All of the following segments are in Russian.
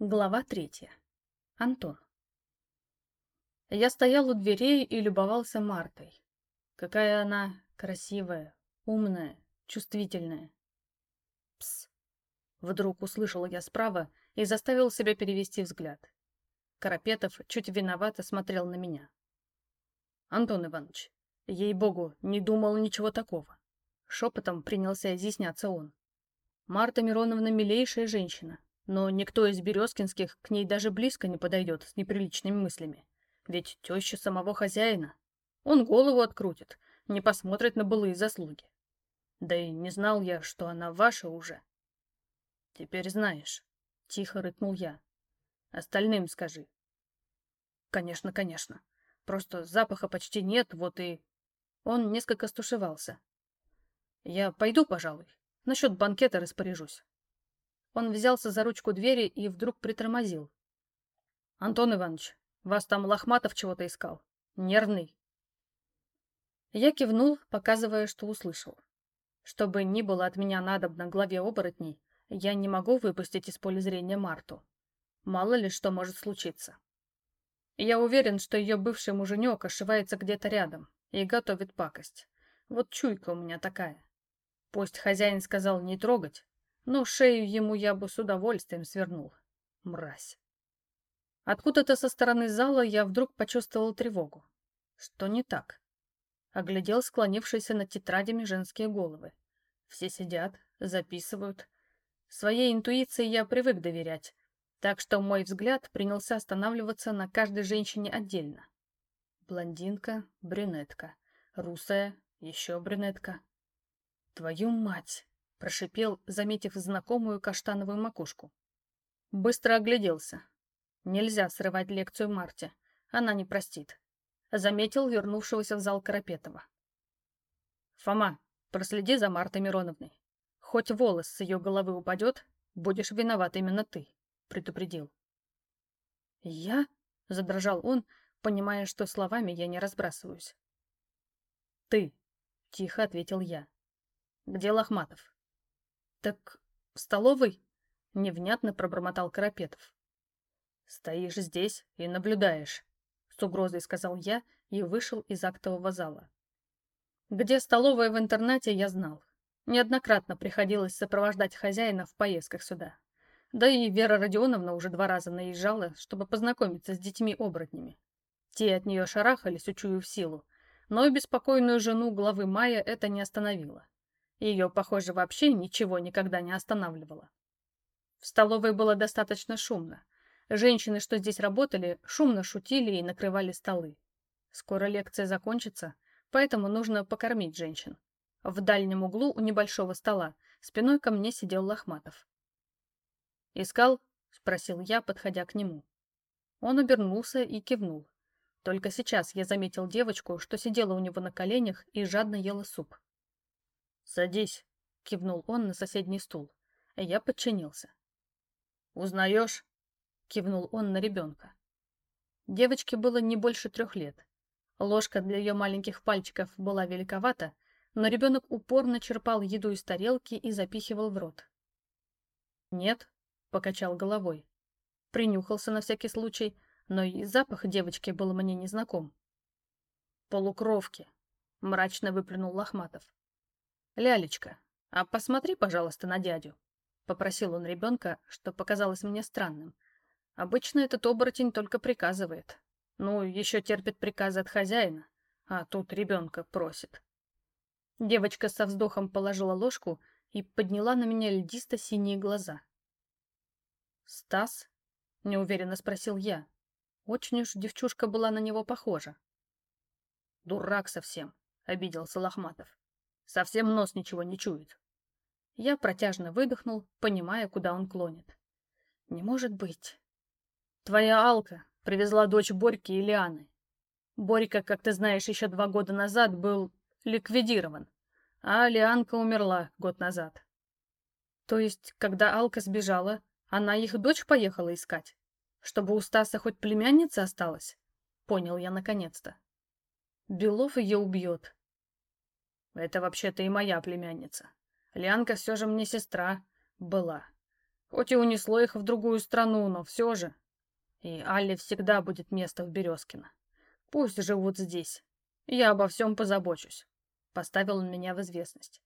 Глава третья. Антон. Я стоял у дверей и любовался Мартой. Какая она красивая, умная, чувствительная. Пс. Вдруг услышал я справа и заставил себя перевести взгляд. Карапетов чуть виновато смотрел на меня. Антон Иванович, ей-богу, не думал ничего такого. Шепотом принялся изъясняться он. Марта Мироновна милейшая женщина, но никто из Березкинских к ней даже близко не подойдет с неприличными мыслями. Ведь теща самого хозяина. Он голову открутит, не посмотрит на былые заслуги. Да и не знал я, что она ваша уже. Теперь знаешь, — тихо рыкнул я. Остальным скажи. Конечно, конечно. Просто запаха почти нет, вот и... Он несколько стушевался. Я пойду, пожалуй. Насчет банкета распоряжусь. Он взялся за ручку двери и вдруг притормозил. «Антон Иванович, вас там Лохматов чего-то искал. Нервный». Я кивнул, показывая, что услышал. Чтобы ни было от меня надобно главе оборотней, я не могу выпустить из поля зрения Марту. Мало ли что может случиться. Я уверен, что ее бывший муженек ошивается где-то рядом и готовит пакость. Вот чуйка у меня такая. Пусть хозяин сказал не трогать, но шею ему я бы с удовольствием свернул. Мразь. Откуда-то со стороны зала я вдруг почувствовал тревогу. Что не так? Оглядел склонившиеся над тетрадями женские головы. Все сидят, записывают. Своей интуиции я привык доверять, так что мой взгляд принялся останавливаться на каждой женщине отдельно. Блондинка, брюнетка, русая, еще брюнетка. Твою мать! Прошипел, заметив знакомую каштановую макушку. Быстро огляделся. Нельзя срывать лекцию Марте. Она не простит. Заметил вернувшегося в зал Карапетова. «Фома, проследи за Мартой Мироновной. Хоть волос с ее головы упадет, будешь виноват именно ты», — предупредил. «Я?» — задрожал он, понимая, что словами я не разбрасываюсь. «Ты», — тихо ответил я. «Где Лохматов?» «Так в столовой?» — невнятно пробормотал Карапетов. «Стоишь здесь и наблюдаешь», — с угрозой сказал я и вышел из актового зала. Где столовая в интернате, я знал. Неоднократно приходилось сопровождать хозяина в поездках сюда. Да и Вера Родионовна уже два раза наезжала, чтобы познакомиться с детьми-оборотнями. Те от нее шарахались, учуяв силу, но беспокойную жену главы Мая это не остановило. Ее, похоже, вообще ничего никогда не останавливало. В столовой было достаточно шумно. Женщины, что здесь работали, шумно шутили и накрывали столы. Скоро лекция закончится, поэтому нужно покормить женщин. В дальнем углу у небольшого стола спиной ко мне сидел Лохматов. «Искал?» — спросил я, подходя к нему. Он обернулся и кивнул. Только сейчас я заметил девочку, что сидела у него на коленях и жадно ела суп. «Садись», — кивнул он на соседний стул. Я подчинился. «Узнаешь?» — кивнул он на ребенка. Девочке было не больше трех лет. Ложка для ее маленьких пальчиков была великовата, но ребенок упорно черпал еду из тарелки и запихивал в рот. «Нет», — покачал головой. Принюхался на всякий случай, но и запах девочки был мне незнаком. «Полукровки», — мрачно выплюнул Лохматов. «Лялечка, а посмотри, пожалуйста, на дядю», — попросил он ребенка, что показалось мне странным. Обычно этот оборотень только приказывает. Ну, еще терпит приказы от хозяина, а тут ребенка просит. Девочка со вздохом положила ложку и подняла на меня льдисто-синие глаза. «Стас?» — неуверенно спросил я. Очень уж девчушка была на него похожа. «Дурак совсем», — обиделся Лохматов. Совсем нос ничего не чует. Я протяжно выдохнул, понимая, куда он клонит. Не может быть. Твоя Алка привезла дочь Борьки и Лианы. Борька, как ты знаешь, еще два года назад был ликвидирован, а Лианка умерла год назад. То есть, когда Алка сбежала, она их дочь поехала искать? Чтобы у Стаса хоть племянница осталась? Понял я наконец-то. Белов ее убьет, это вообще-то и моя племянница. Лянка все же мне сестра была. Хоть и унесло их в другую страну, но все же. И Алле всегда будет место в Березкино. Пусть живут здесь. Я обо всем позабочусь. Поставил он меня в известность.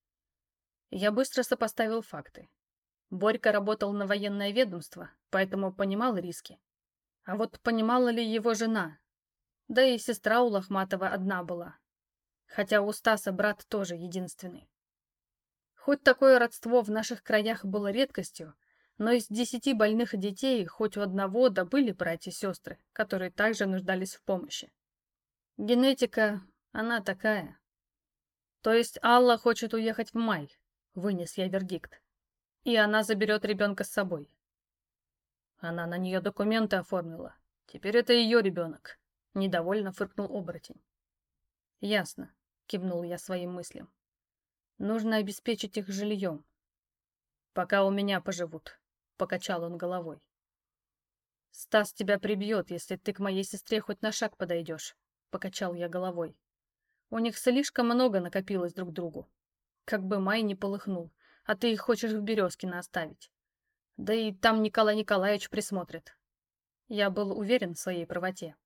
Я быстро сопоставил факты. Борька работал на военное ведомство, поэтому понимал риски. А вот понимала ли его жена? Да и сестра у Лохматова одна была. Хотя у Стаса брат тоже единственный. Хоть такое родство в наших краях было редкостью, но из десяти больных детей хоть у одного да были братья-сестры, которые также нуждались в помощи. Генетика, она такая. То есть Алла хочет уехать в май, вынес я вердикт. И она заберет ребенка с собой. Она на нее документы оформила. Теперь это ее ребенок. Недовольно фыркнул оборотень. Ясно, кивнул я своим мыслям. Нужно обеспечить их жильем. Пока у меня поживут, покачал он головой. Стас тебя прибьет, если ты к моей сестре хоть на шаг подойдешь, покачал я головой. У них слишком много накопилось друг другу. Как бы май не полыхнул, а ты их хочешь в Березкино оставить. Да и там Николай Николаевич присмотрит. Я был уверен в своей правоте.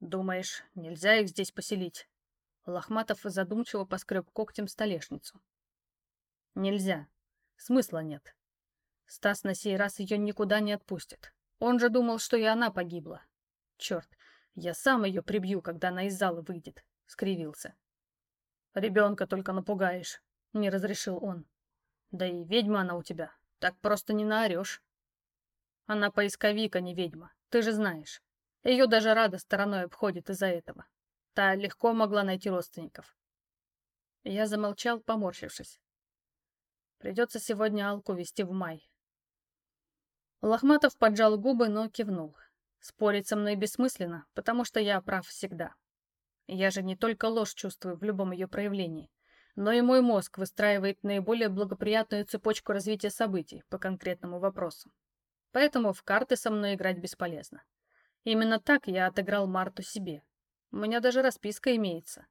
Думаешь, нельзя их здесь поселить? Лохматов задумчиво поскреб когтем столешницу. Нельзя. Смысла нет. Стас на сей раз ее никуда не отпустит. Он же думал, что и она погибла. Черт, я сам ее прибью, когда она из зала выйдет, — скривился. Ребенка только напугаешь, — не разрешил он. Да и ведьма она у тебя, так просто не наорешь. Она поисковик, а не ведьма, ты же знаешь. Ее даже Рада стороной обходит из-за этого. Та легко могла найти родственников. Я замолчал, поморщившись. Придется сегодня Алку вести в май. Лохматов поджал губы, но кивнул. Спорить со мной бессмысленно, потому что я прав всегда. Я же не только ложь чувствую в любом ее проявлении, но и мой мозг выстраивает наиболее благоприятную цепочку развития событий по конкретному вопросу. Поэтому в карты со мной играть бесполезно. Именно так я отыграл Марту себе. У меня даже расписка имеется.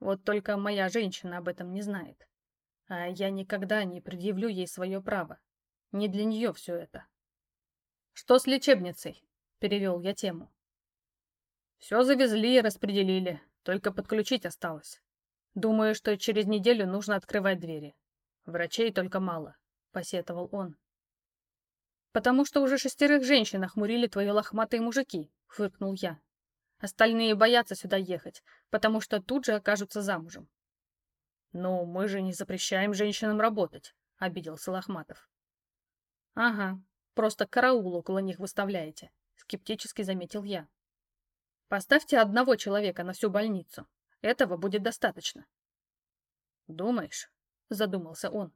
Вот только моя женщина об этом не знает. А я никогда не предъявлю ей свое право. Не для нее все это. «Что с лечебницей?» — перевел я тему. «Все завезли и распределили, только подключить осталось. Думаю, что через неделю нужно открывать двери. Врачей только мало», — посетовал он. «Потому что уже шестерых женщин охмурили твои лохматые мужики», — фыркнул я. «Остальные боятся сюда ехать, потому что тут же окажутся замужем». «Ну, мы же не запрещаем женщинам работать», — обиделся Лохматов. «Ага, Просто караул около них выставляете», — скептически заметил я. «Поставьте одного человека на всю больницу. Этого будет достаточно». «Думаешь?» — задумался он.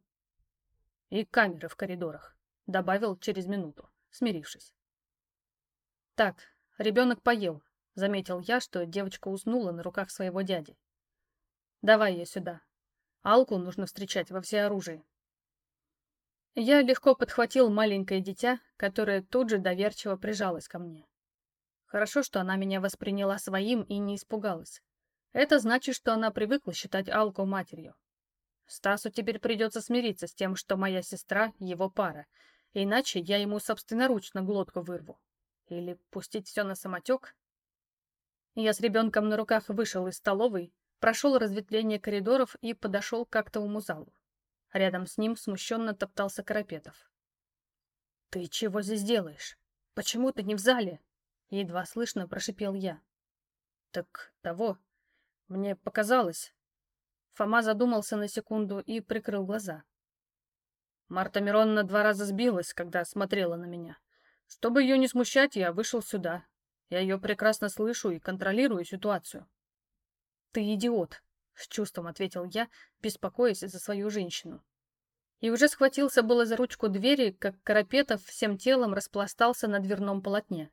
«И камеры в коридорах», — добавил через минуту, смирившись. «Так, ребенок поел», — заметил я, что девочка уснула на руках своего дяди. «Давай ее сюда. Алку нужно встречать во всеоружии». Я легко подхватил маленькое дитя, которое тут же доверчиво прижалось ко мне. Хорошо, что она меня восприняла своим и не испугалась. Это значит, что она привыкла считать Алку матерью. Стасу теперь придется смириться с тем, что моя сестра — его пара, иначе я ему собственноручно глотку вырву. Или пустить все на самотек? Я с ребенком на руках вышел из столовой, прошел разветвление коридоров и подошел к актовому залу. Рядом с ним смущенно топтался Карапетов. «Ты чего здесь делаешь? Почему ты не в зале?» Едва слышно прошипел я. «Так того. Мне показалось». Фома задумался на секунду и прикрыл глаза. Марта Мироновна два раза сбилась, когда смотрела на меня. Чтобы ее не смущать, я вышел сюда. Я ее прекрасно слышу и контролирую ситуацию. «Ты идиот», с чувством ответил я, беспокоясь за свою женщину. И уже схватился было за ручку двери, как Карапетов всем телом распластался на дверном полотне.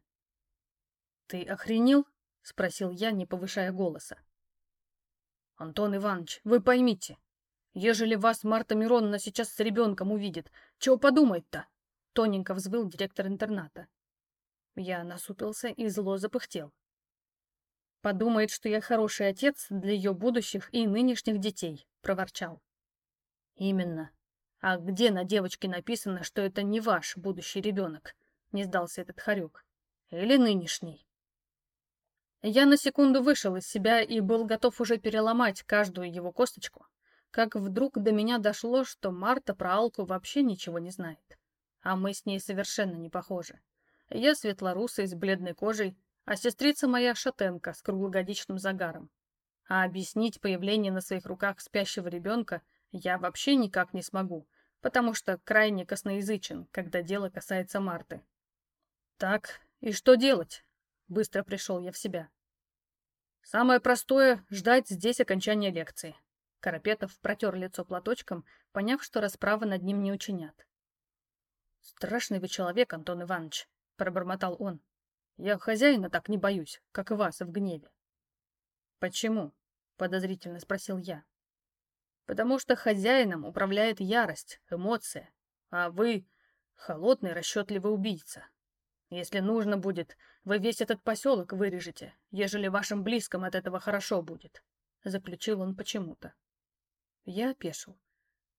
«Ты охренел?» — спросил я, не повышая голоса. «Антон Иванович, вы поймите, ежели вас Марта Мироновна сейчас с ребенком увидит, чего подумает-то?» — тоненько взвыл директор интерната. Я насупился и зло запыхтел. Подумает, что я хороший отец для ее будущих и нынешних детей, проворчал. Именно. А где на девочке написано, что это не ваш будущий ребенок? Не сдался этот хорек. Или нынешний? Я на секунду вышел из себя и был готов уже переломать каждую его косточку, как вдруг до меня дошло, что Марта про Алку вообще ничего не знает. А мы с ней совершенно не похожи. Я светлорусый, с бледной кожей, а сестрица моя шатенка с круглогодичным загаром. А объяснить появление на своих руках спящего ребенка я вообще никак не смогу, потому что крайне косноязычен, когда дело касается Марты. Так, и что делать? Быстро пришел я в себя. Самое простое — ждать здесь окончания лекции. Карапетов протер лицо платочком, поняв, что расправы над ним не учинят. «Страшный вы человек, Антон Иванович», — пробормотал он. «Я хозяина так не боюсь, как и вас в гневе». «Почему?» — подозрительно спросил я. «Потому что хозяином управляет ярость, эмоция, а вы — холодный, расчетливый убийца. Если нужно будет, вы весь этот поселок вырежете, ежели вашим близким от этого хорошо будет», — заключил он почему-то. Я опешил.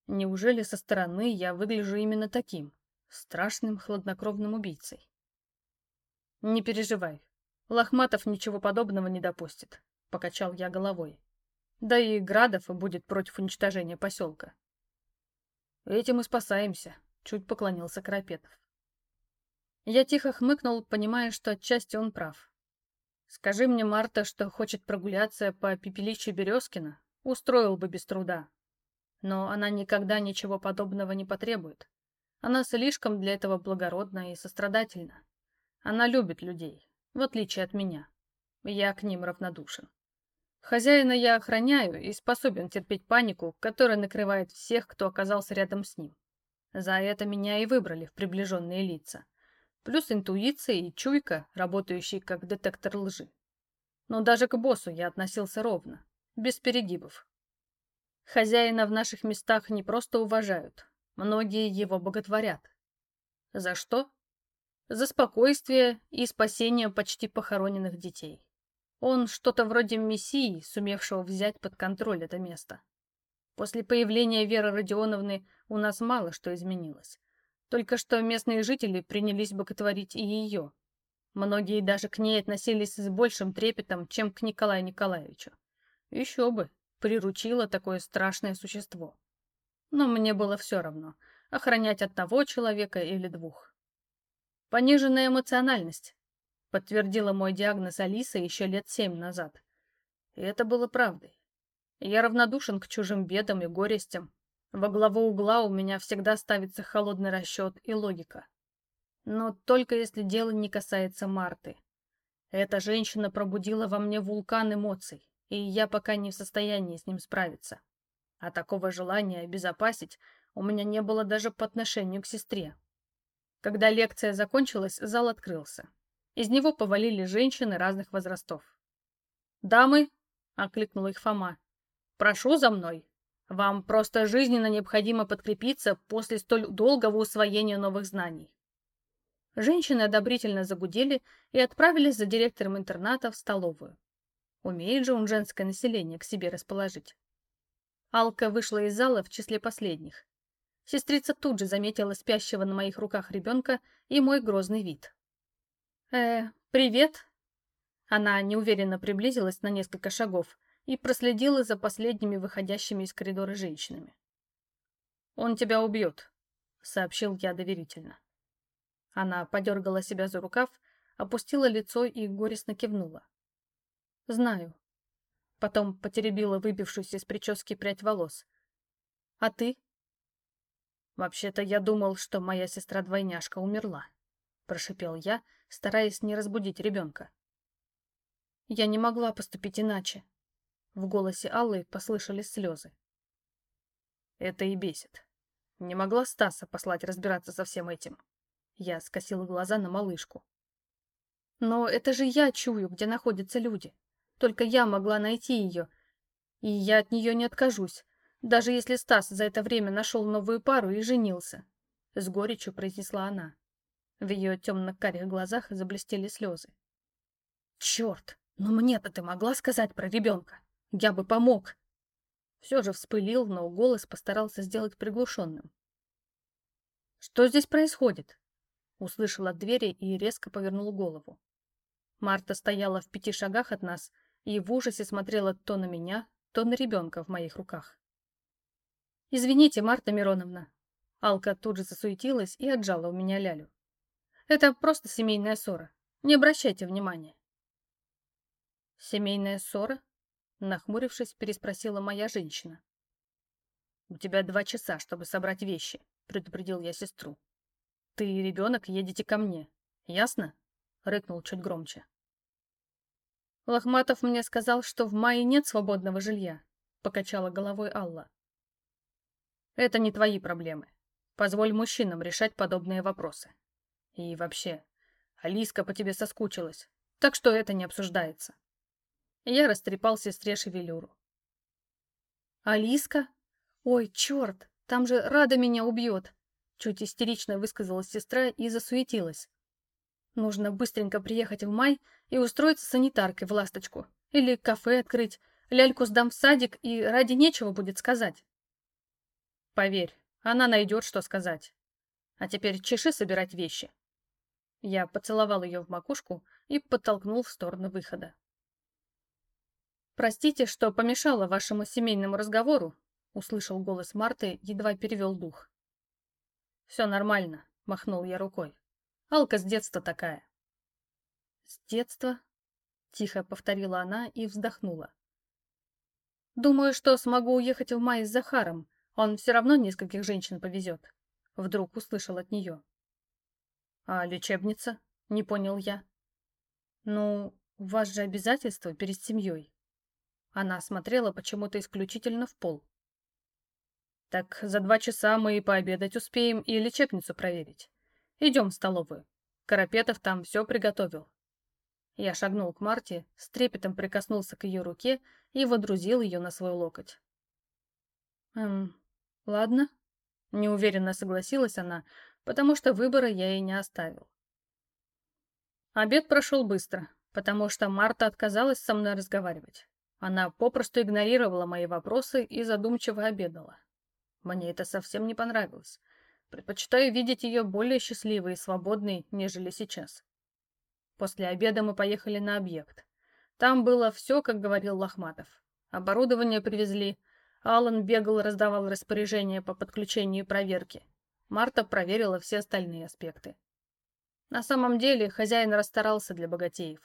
Неужели со стороны я выгляжу именно таким, страшным хладнокровным убийцей? Не переживай, Лохматов ничего подобного не допустит, покачал я головой. Да и Градов будет против уничтожения поселка. Этим и спасаемся, чуть поклонился Карапетов. Я тихо хмыкнул, понимая, что отчасти он прав. Скажи мне, Марта, что хочет прогуляться по пепелищу Березкина, устроил бы без труда но она никогда ничего подобного не потребует. Она слишком для этого благородна и сострадательна. Она любит людей, в отличие от меня. Я к ним равнодушен. Хозяина я охраняю и способен терпеть панику, которая накрывает всех, кто оказался рядом с ним. За это меня и выбрали в приближенные лица. Плюс интуиция и чуйка, работающие как детектор лжи. Но даже к боссу я относился ровно, без перегибов. Хозяина в наших местах не просто уважают, многие его боготворят. За что? За спокойствие и спасение почти похороненных детей. Он что-то вроде мессии, сумевшего взять под контроль это место. После появления Веры Родионовны у нас мало что изменилось. Только что местные жители принялись боготворить и ее. Многие даже к ней относились с большим трепетом, чем к Николаю Николаевичу. Еще бы, приручила такое страшное существо. Но мне было все равно, охранять одного человека или двух. Пониженная эмоциональность, подтвердила мой диагноз Алиса еще лет семь назад. И это было правдой. Я равнодушен к чужим бедам и горестям. Во главу угла у меня всегда ставится холодный расчет и логика. Но только если дело не касается Марты. Эта женщина пробудила во мне вулкан эмоций и я пока не в состоянии с ним справиться. А такого желания обезопасить у меня не было даже по отношению к сестре. Когда лекция закончилась, зал открылся. Из него повалили женщины разных возрастов. «Дамы!» — окликнул их Фома. «Прошу за мной. Вам просто жизненно необходимо подкрепиться после столь долгого усвоения новых знаний». Женщины одобрительно загудели и отправились за директором интерната в столовую. Умеет же он женское население к себе расположить. Алка вышла из зала в числе последних. Сестрица тут же заметила спящего на моих руках ребенка и мой грозный вид. «Э, привет!» Она неуверенно приблизилась на несколько шагов и проследила за последними выходящими из коридора женщинами. «Он тебя убьет», — сообщил я доверительно. Она подергала себя за рукав, опустила лицо и горестно кивнула. Знаю. Потом потеребила выбившуюся из прически прядь волос. А ты? Вообще-то я думал, что моя сестра-двойняшка умерла. Прошипел я, стараясь не разбудить ребенка. Я не могла поступить иначе. В голосе Аллы послышались слезы. Это и бесит. Не могла Стаса послать разбираться со всем этим. Я скосила глаза на малышку. Но это же я чую, где находятся люди. Только я могла найти ее. И я от нее не откажусь, даже если Стас за это время нашел новую пару и женился. С горечью произнесла она. В ее темно-карих глазах заблестели слезы. «Черт! Ну мне-то ты могла сказать про ребенка? Я бы помог!» Все же вспылил, но голос постарался сделать приглушенным. Что здесь происходит? Услышал от двери и резко повернул голову. Марта стояла в пяти шагах от нас и в ужасе смотрела то на меня, то на ребенка в моих руках. «Извините, Марта Мироновна». Алка тут же засуетилась и отжала у меня лялю. «Это просто семейная ссора. Не обращайте внимания». «Семейная ссора?» Нахмурившись, переспросила моя женщина. «У тебя два часа, чтобы собрать вещи», — предупредил я сестру. «Ты и ребенок едете ко мне. Ясно?» — рыкнул чуть громче. «Лохматов мне сказал, что в мае нет свободного жилья», — покачала головой Алла. «Это не твои проблемы. Позволь мужчинам решать подобные вопросы. И вообще, Алиска по тебе соскучилась, так что это не обсуждается». Я растрепал сестре шевелюру. «Алиска? Ой, черт, там же Рада меня убьет!» Чуть истерично высказалась сестра и засуетилась. Нужно быстренько приехать в май и устроиться санитаркой в «Ласточку». Или кафе открыть, ляльку сдам в садик, и ради нечего будет сказать. Поверь, она найдет, что сказать. А теперь чеши собирать вещи. Я поцеловал ее в макушку и подтолкнул в сторону выхода. «Простите, что помешала вашему семейному разговору», — услышал голос Марты, едва перевел дух. «Все нормально», — махнул я рукой. Алка с детства такая. С детства? Тихо повторила она и вздохнула. Думаю, что смогу уехать в мае с Захаром. Он все равно нескольких женщин повезет. Вдруг услышал от нее. А лечебница? Не понял я. Ну, у вас же обязательства перед семьей. Она смотрела почему-то исключительно в пол. Так за два часа мы и пообедать успеем, и лечебницу проверить. Идем в столовую. Карапетов там все приготовил. Я шагнул к Марте, с трепетом прикоснулся к ее руке и водрузил ее на свой локоть. «Эм, ладно», — неуверенно согласилась она, потому что выбора я ей не оставил. Обед прошел быстро, потому что Марта отказалась со мной разговаривать. Она попросту игнорировала мои вопросы и задумчиво обедала. Мне это совсем не понравилось. Предпочитаю видеть ее более счастливой и свободной, нежели сейчас. После обеда мы поехали на объект. Там было все, как говорил Лохматов. Оборудование привезли. Алан бегал раздавал распоряжения по подключению и проверке. Марта проверила все остальные аспекты. На самом деле хозяин расстарался для богатеев.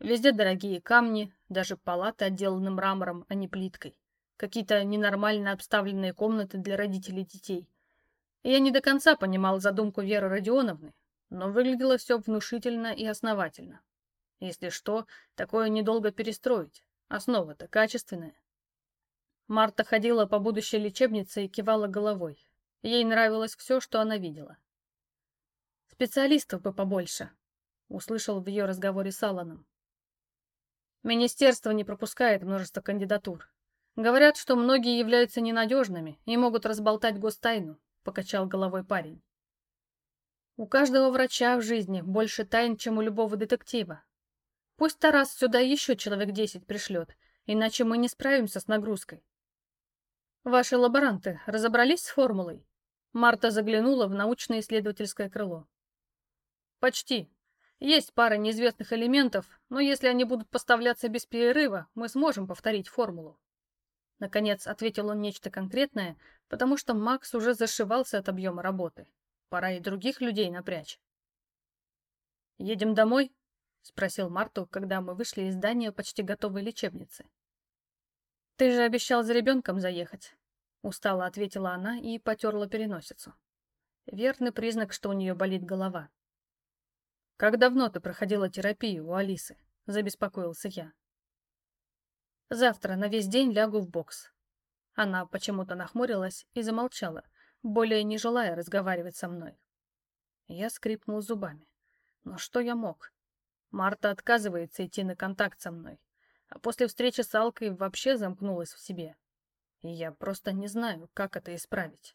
Везде дорогие камни, даже палаты отделаны мрамором, а не плиткой. Какие-то ненормально обставленные комнаты для родителей детей. Я не до конца понимал задумку Веры Родионовны, но выглядело все внушительно и основательно. Если что, такое недолго перестроить. Основа-то качественная. Марта ходила по будущей лечебнице и кивала головой. Ей нравилось все, что она видела. «Специалистов бы побольше», — услышал в ее разговоре с Алланом. «Министерство не пропускает множество кандидатур. Говорят, что многие являются ненадежными и могут разболтать гостайну. — покачал головой парень. «У каждого врача в жизни больше тайн, чем у любого детектива. Пусть Тарас сюда еще человек десять пришлет, иначе мы не справимся с нагрузкой». «Ваши лаборанты разобрались с формулой?» Марта заглянула в научно-исследовательское крыло. «Почти. Есть пара неизвестных элементов, но если они будут поставляться без перерыва, мы сможем повторить формулу. Наконец ответил он нечто конкретное, потому что Макс уже зашивался от объема работы. Пора и других людей напрячь. «Едем домой?» — спросил Марту, когда мы вышли из здания почти готовой лечебницы. «Ты же обещал за ребенком заехать», — устало ответила она и потерла переносицу. Верный признак, что у нее болит голова. «Как давно ты проходила терапию у Алисы?» — забеспокоился я. Завтра на весь день лягу в бокс. Она почему-то нахмурилась и замолчала, более не желая разговаривать со мной. Я скрипнул зубами. Но что я мог? Марта отказывается идти на контакт со мной, а после встречи с Алкой вообще замкнулась в себе. И я просто не знаю, как это исправить.